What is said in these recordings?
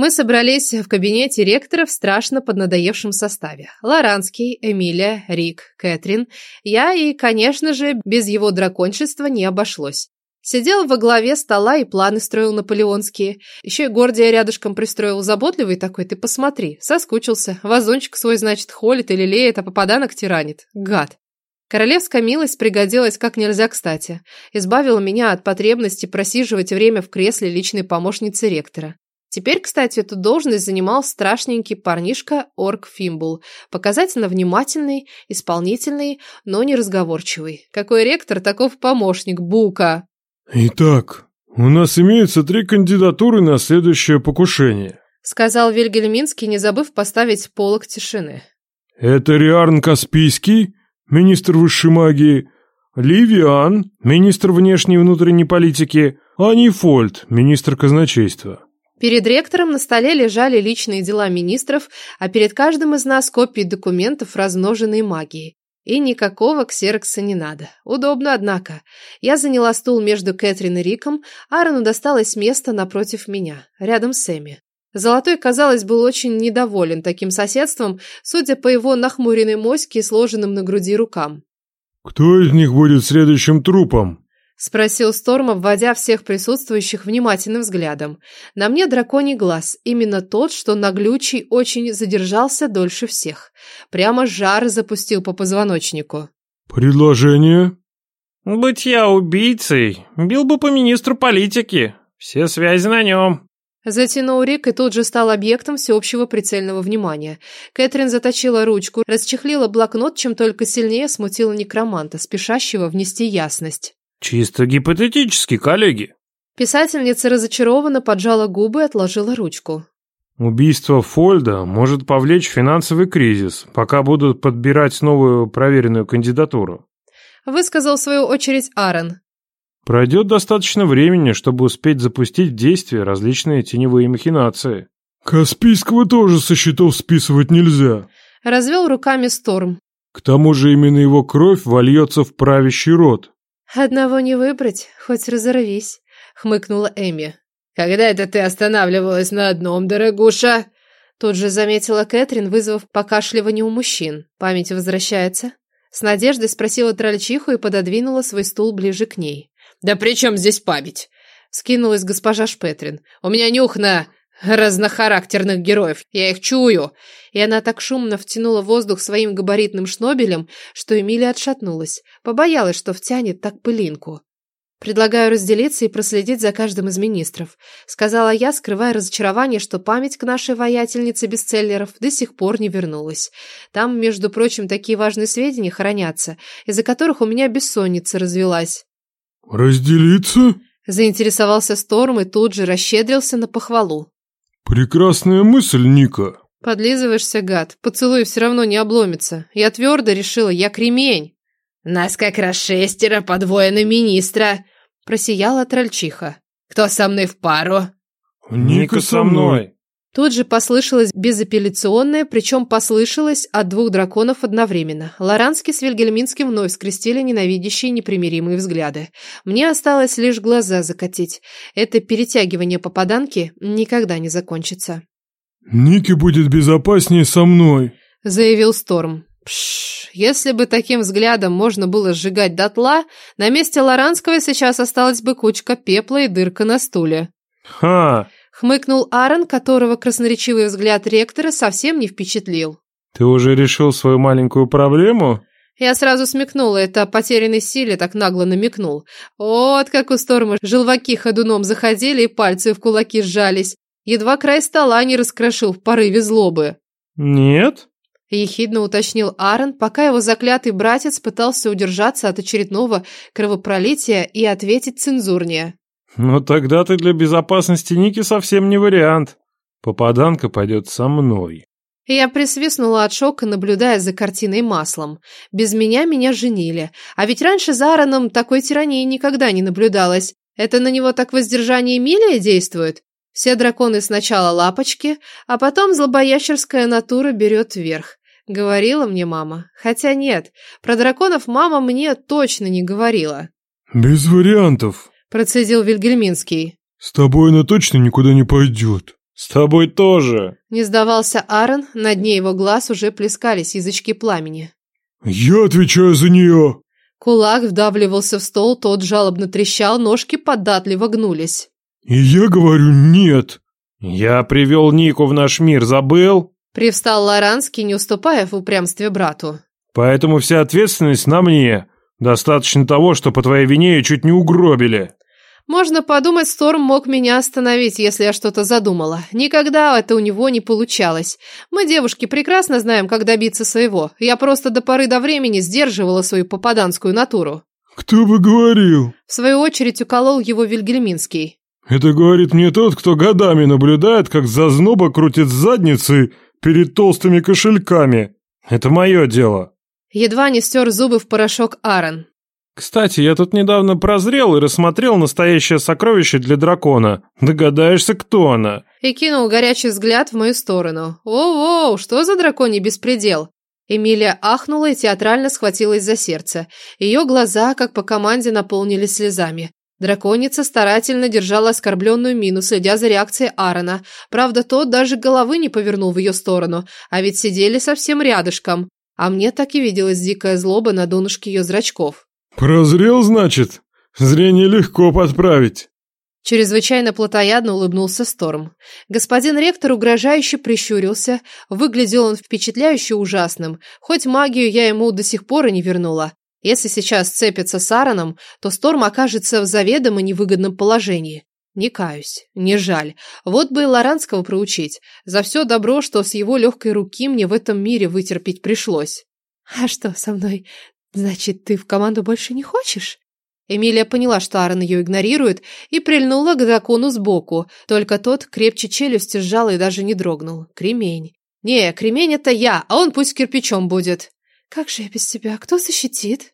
Мы собрались в кабинете ректора в страшно поднадоевшем составе. Лоранский, Эмилия, Рик, Кэтрин, я и, конечно же, без его дракончества не обошлось. Сидел во главе стола и планы строил наполеонские. Еще и Гордия рядышком пристроил заботливый такой, ты посмотри. Соскучился. Вазончик свой, значит, холит или леет, а попаданок тиранит. Гад. Королевская милость пригодилась как нельзя кстати. Избавила меня от потребности просиживать время в кресле личной помощницы ректора. Теперь, кстати, эту должность занимал страшненький парнишка Орк Фимбул. Показательно внимательный, исполнительный, но не разговорчивый. Какой ректор, таков помощник Бука. «Итак, у нас имеются три кандидатуры на следующее покушение», сказал Вильгельминский, не забыв поставить полок тишины. «Это Риарн Каспийский, министр высшей магии, Ливиан, министр внешней и внутренней политики, Ани Фольд, министр казначейства». Перед ректором на столе лежали личные дела министров, а перед каждым из нас копии документов, размноженной магией. И никакого ксерокса не надо. Удобно, однако. Я заняла стул между Кэтрин и Риком, Аарону досталось место напротив меня, рядом с Эми. Золотой, казалось, был очень недоволен таким соседством, судя по его нахмуренной моське и сложенным на груди рукам. «Кто из них будет следующим трупом?» Спросил Сторм, обводя всех присутствующих внимательным взглядом. На мне драконий глаз, именно тот, что наглючий очень задержался дольше всех. Прямо жар запустил по позвоночнику. «Предложение?» «Быть я убийцей, бил бы по министру политики. Все связи на нем». Затянул Рик и тут же стал объектом всеобщего прицельного внимания. Кэтрин заточила ручку, расчехлила блокнот, чем только сильнее смутила некроманта, спешащего внести ясность. Чисто гипотетически, коллеги. Писательница разочарованно поджала губы и отложила ручку. Убийство Фольда может повлечь финансовый кризис, пока будут подбирать новую проверенную кандидатуру. Высказал в свою очередь Аарон. Пройдет достаточно времени, чтобы успеть запустить в действие различные теневые махинации. Каспийского тоже со счетов списывать нельзя. Развел руками Сторм. К тому же именно его кровь вольется в правящий род. «Одного не выбрать, хоть разорвись», — хмыкнула Эми. «Когда это ты останавливалась на одном, дорогуша?» Тут же заметила Кэтрин, вызвав покашливание у мужчин. Память возвращается. С надеждой спросила трольчиху и пододвинула свой стул ближе к ней. «Да при чем здесь память?» Скинулась госпожа Шпетрин. «У меня нюх на разнохарактерных героев. Я их чую. И она так шумно втянула воздух своим габаритным шнобелем, что Эмилия отшатнулась. Побоялась, что втянет так пылинку. «Предлагаю разделиться и проследить за каждым из министров», сказала я, скрывая разочарование, что память к нашей воятельнице бестселлеров до сих пор не вернулась. Там, между прочим, такие важные сведения хранятся, из-за которых у меня бессонница развелась. «Разделиться?» заинтересовался Сторм и тут же расщедрился на похвалу. «Прекрасная мысль, Ника!» «Подлизываешься, гад. Поцелуй все равно не обломится. Я твердо решила, я кремень!» «Нас как раз шестеро, по двое на министра!» Просияла трольчиха. «Кто со мной в пару?» «Ника со мной!» Тут же послышалось безапелляционное, причем послышалось от двух драконов одновременно. Лоранский с Вильгельминским вновь скрестили ненавидящие непримиримые взгляды. Мне осталось лишь глаза закатить. Это перетягивание попаданки никогда не закончится. «Нике будет безопаснее со мной», — заявил Сторм. Пш, если бы таким взглядом можно было сжигать дотла, на месте Лоранского сейчас осталась бы кучка пепла и дырка на стуле. «Ха!» Хмыкнул Аарон, которого красноречивый взгляд ректора совсем не впечатлил. «Ты уже решил свою маленькую проблему?» Я сразу смекнула, это о потерянной силе так нагло намекнул. Вот как у Сторма желваки ходуном заходили и пальцы в кулаки сжались. Едва край стола не раскрошил в порыве злобы. «Нет?» — ехидно уточнил Аарон, пока его заклятый братец пытался удержаться от очередного кровопролития и ответить цензурнее. «Ну тогда ты для безопасности Ники совсем не вариант. Попаданка пойдет со мной». Я присвистнула от шока, наблюдая за картиной маслом. Без меня меня женили. А ведь раньше за Аароном такой тирании никогда не наблюдалось. Это на него так воздержание Эмилия действует? Все драконы сначала лапочки, а потом злобоящерская натура берет верх. Говорила мне мама. Хотя нет, про драконов мама мне точно не говорила. «Без вариантов», Процедил Вильгельминский. «С тобой она точно никуда не пойдет. С тобой тоже. Не сдавался Аарон, на дне его глаз уже плескались язычки пламени. Я отвечаю за нее. Кулак вдавливался в стол, тот жалобно трещал, ножки податливо гнулись. И я говорю нет. Я привел Нику в наш мир, забыл? Привстал Лоранский, не уступая в упрямстве брату. Поэтому вся ответственность на мне. Достаточно того, что по твоей вине ее чуть не угробили. Можно подумать, Сторм мог меня остановить, если я что-то задумала. Никогда это у него не получалось. Мы, девушки, прекрасно знаем, как добиться своего. Я просто до поры до времени сдерживала свою попаданскую натуру. Кто бы говорил? В свою очередь уколол его Вильгельминский. Это говорит мне тот, кто годами наблюдает, как зазноба крутит задницы перед толстыми кошельками. Это мое дело. Едва не стер зубы в порошок Аарон. Кстати, я тут недавно прозрел и рассмотрел настоящее сокровище для дракона. Догадаешься, кто она? И кинул горячий взгляд в мою сторону. О, воу что за драконий беспредел? Эмилия ахнула и театрально схватилась за сердце. Ее глаза, как по команде, наполнились слезами. Драконица старательно держала оскорбленную мину, следя за реакцией Аарона. Правда, тот даже головы не повернул в ее сторону, а ведь сидели совсем рядышком. А мне так и виделась дикая злоба на донышке ее зрачков. «Прозрел, значит? Зрение легко подправить». Чрезвычайно плотоядно улыбнулся Сторм. Господин ректор угрожающе прищурился. Выглядел он впечатляюще ужасным, хоть магию я ему до сих пор и не вернула. Если сейчас цепится с Аароном, то Сторм окажется в заведомо невыгодном положении. Не каюсь, не жаль. Вот бы и Лоранского проучить. За все добро, что с его легкой руки мне в этом мире вытерпеть пришлось. А что со мной? Значит, ты в команду больше не хочешь? Эмилия поняла, что Аарон ее игнорирует, и прильнула к дракону сбоку. Только тот крепче челюсти сжал и даже не дрогнул. Кремень. Не, кремень это я, а он пусть кирпичом будет. Как же я без тебя? Кто защитит?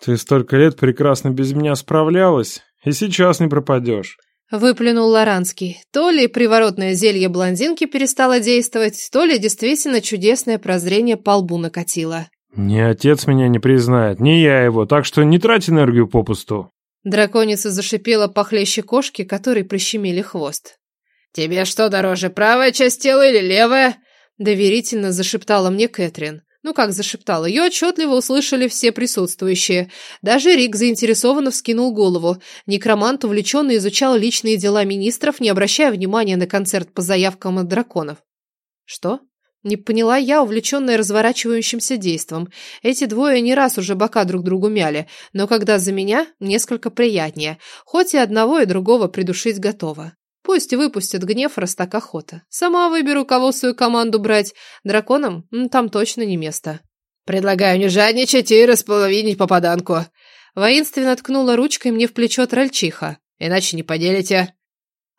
Ты столько лет прекрасно без меня справлялась, и сейчас не пропадешь. Выплюнул Лоранский. То ли приворотное зелье блондинки перестало действовать, то ли действительно чудесное прозрение по лбу накатило. Ни отец меня не признает, ни я его, так что не трать энергию попусту. Драконица зашипела похлеще кошки, которой прищемили хвост. «Тебе что дороже, правая часть тела или левая?» Доверительно зашептала мне Кэтрин. Ну как зашептал, ее отчетливо услышали все присутствующие. Даже Рик заинтересованно вскинул голову. Некромант увлеченно изучал личные дела министров, не обращая внимания на концерт по заявкам от драконов. Что? Не поняла я, увлеченная разворачивающимся действом. Эти двое не раз уже бока друг другу мяли, но когда за меня, несколько приятнее. Хоть и одного, и другого придушить готова. Пусть выпустят гнев, раз так охота. Сама выберу, кого в свою команду брать. Драконам там точно не место. Предлагаю не жадничать и располовинить попаданку. Воинственно ткнула ручкой мне в плечо трольчиха. Иначе не поделите.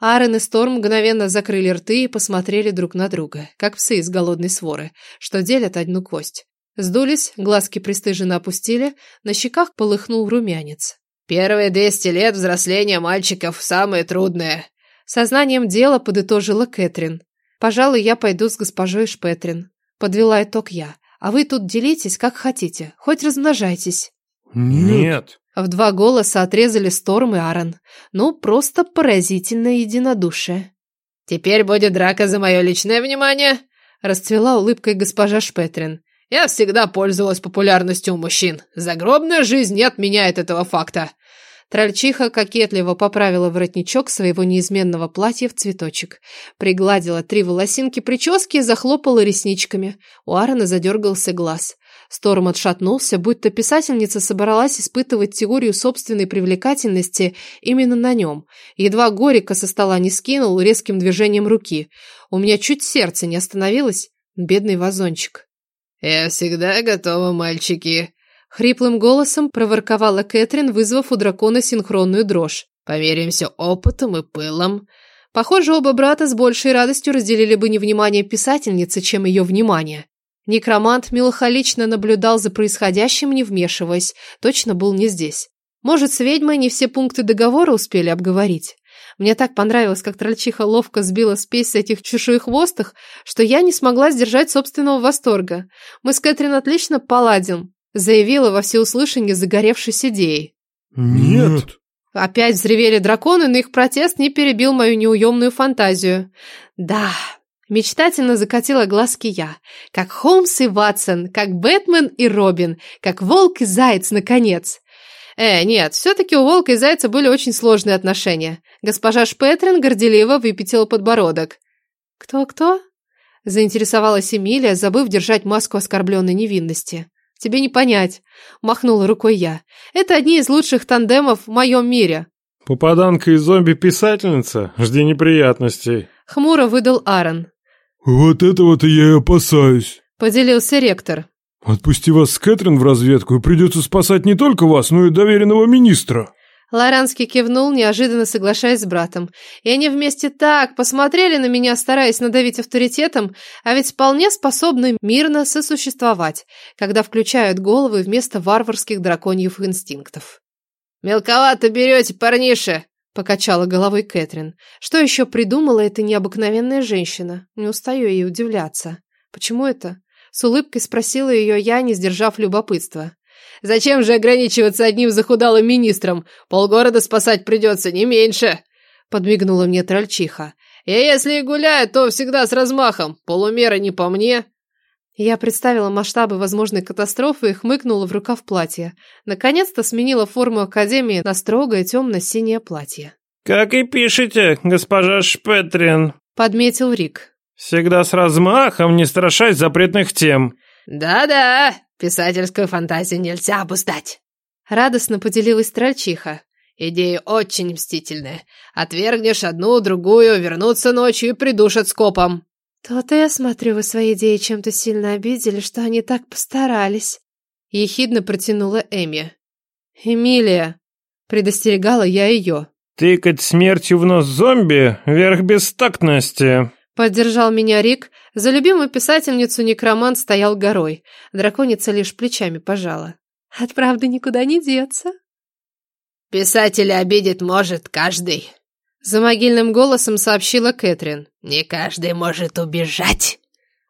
Аарон и Сторм мгновенно закрыли рты и посмотрели друг на друга, как псы из голодной своры, что делят одну кость. Сдулись, глазки пристыженно опустили, на щеках полыхнул румянец. «Первые двести лет взросления мальчиков самые трудные», Сознанием дела подытожила Кэтрин. «Пожалуй, я пойду с госпожой Шпетрин». Подвела итог я. «А вы тут делитесь, как хотите. Хоть размножайтесь». «Нет». В два голоса отрезали Сторм и Аарон. Ну, просто поразительное единодушие. «Теперь будет драка за мое личное внимание», — расцвела улыбкой госпожа Шпетрин. «Я всегда пользовалась популярностью у мужчин. Загробная жизнь не отменяет этого факта. Трольчиха кокетливо поправила воротничок своего неизменного платья в цветочек, пригладила три волосинки прически и захлопала ресничками. У Аарона задергался глаз. Сторм отшатнулся, будто писательница собралась испытывать теорию собственной привлекательности именно на нем. Едва Горика со стола не скинул резким движением руки. У меня чуть сердце не остановилось. Бедный вазончик. «Я всегда готова, мальчики», Хриплым голосом проворковала Кэтрин, вызвав у дракона синхронную дрожь. «Померимся опытом и пылом». Похоже, оба брата с большей радостью разделили бы не внимание писательницы, чем ее внимание. Некромант меланхолично наблюдал за происходящим, не вмешиваясь. Точно был не здесь. Может, с ведьмой не все пункты договора успели обговорить? Мне так понравилось, как трольчиха ловко сбила спесь с этих чешуехвостых, что я не смогла сдержать собственного восторга. Мы с Кэтрин отлично поладим, заявила во всеуслышание загоревшись идеей. «Нет». Опять взревели драконы, но их протест не перебил мою неуемную фантазию. Да, мечтательно закатила глазки я. Как Холмс и Ватсон, как Бэтмен и Робин, как волк и заяц, наконец. Э, нет, все-таки у волка и зайца были очень сложные отношения. Госпожа Шпетрин горделиво выпятила подбородок. «Кто-кто?» – заинтересовалась Эмилия, забыв держать маску оскорбленной невинности. «Тебе не понять», – махнула рукой я. «Это одни из лучших тандемов в моем мире». «Попаданка и зомби-писательница? Жди неприятностей», – хмуро выдал Аарон. «Вот этого-то я и опасаюсь», – поделился ректор. «Отпусти вас с Кэтрин в разведку, и придется спасать не только вас, но и доверенного министра». Лоранский кивнул, неожиданно соглашаясь с братом. И они вместе так посмотрели на меня, стараясь надавить авторитетом, а ведь вполне способны мирно сосуществовать, когда включают головы вместо варварских драконьев инстинктов. «Мелковато берете, парниша!» — покачала головой Кэтрин. Что еще придумала эта необыкновенная женщина? Не устаю ей удивляться. Почему это? С улыбкой спросила ее я, не сдержав любопытства. Зачем же ограничиваться одним захудалым министром? Полгорода спасать придется, не меньше!» Подмигнула мне трольчиха. «Я если и гуляю, то всегда с размахом. Полумеры не по мне». Я представила масштабы возможной катастрофы и хмыкнула в рукав платья. Наконец-то сменила форму Академии на строгое темно-синее платье. «Как и пишете, госпожа Шпетрин», — подметил Рик. «Всегда с размахом, не страшась запретных тем». «Да-да, Писательскую фантазию нельзя обуздать. Радостно поделилась Трольчиха. Идея очень мстительная. Отвергнешь одну, другую, вернутся ночью и придушат скопом. То-то я смотрю, вы свои идеи чем-то сильно обидели, что они так постарались. Ехидно протянула Эми. Эмилия. Предостерегала я ее. Тыкать смертью в нос зомби — верх бестактности. Поддержал меня Рик. За любимую писательницу некромант стоял горой. Драконица лишь плечами пожала. От правды никуда не деться. Писателя обидеть может каждый. За могильным голосом сообщила Кэтрин. Не каждый может убежать.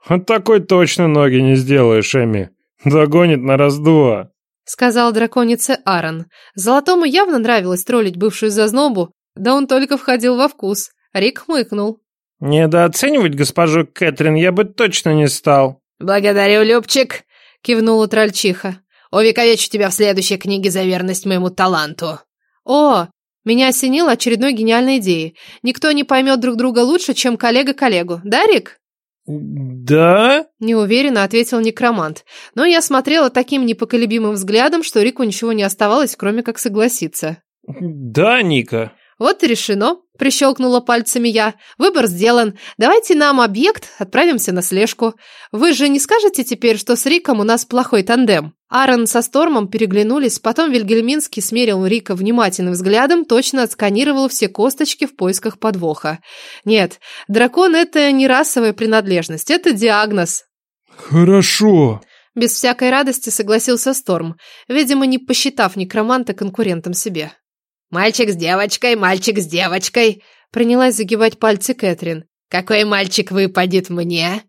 От такой точно ноги не сделаешь, Эми. Догонит на раз-два. Сказал драконице Аарон. Золотому явно нравилось троллить бывшую зазнобу, да он только входил во вкус. Рик хмыкнул. «Недооценивать госпожу Кэтрин я бы точно не стал». «Благодарю, Любчик», — кивнула трольчиха. «Увековечу тебя в следующей книге за верность моему таланту». «О, меня осенило очередной гениальной идеей. Никто не поймет друг друга лучше, чем коллега коллегу. Да, Рик?» «Да?» – неуверенно ответил некромант. Но я смотрела таким непоколебимым взглядом, что Рику ничего не оставалось, кроме как согласиться. «Да, Ника». «Вот и решено», – прищелкнула пальцами я. «Выбор сделан. Давайте нам объект, отправимся на слежку. Вы же не скажете теперь, что с Риком у нас плохой тандем?» Аарон со Стормом переглянулись, потом Вильгельминский смерил Рика внимательным взглядом, точно отсканировал все косточки в поисках подвоха. «Нет, дракон – это не расовая принадлежность, это диагноз». «Хорошо», без всякой радости согласился Сторм, видимо, не посчитав некроманта конкурентом себе. «Мальчик с девочкой, мальчик с девочкой!» Принялась загибать пальцы Кэтрин. «Какой мальчик выпадет мне?»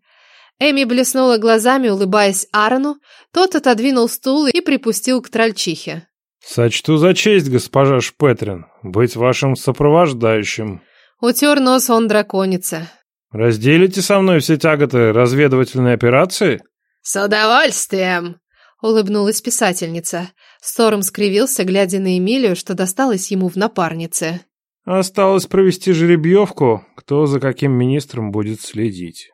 Эми блеснула глазами, улыбаясь Аарону. Тот отодвинул стул и припустил к трольчихе. «Сочту за честь, госпожа Шпетрин, быть вашим сопровождающим». Утер нос он драконица. «Разделите со мной все тяготы разведывательной операции?» «С удовольствием!» улыбнулась писательница. Сторм скривился, глядя на Эмилию, что досталось ему в напарнице. Осталось провести жеребьевку, кто за каким министром будет следить.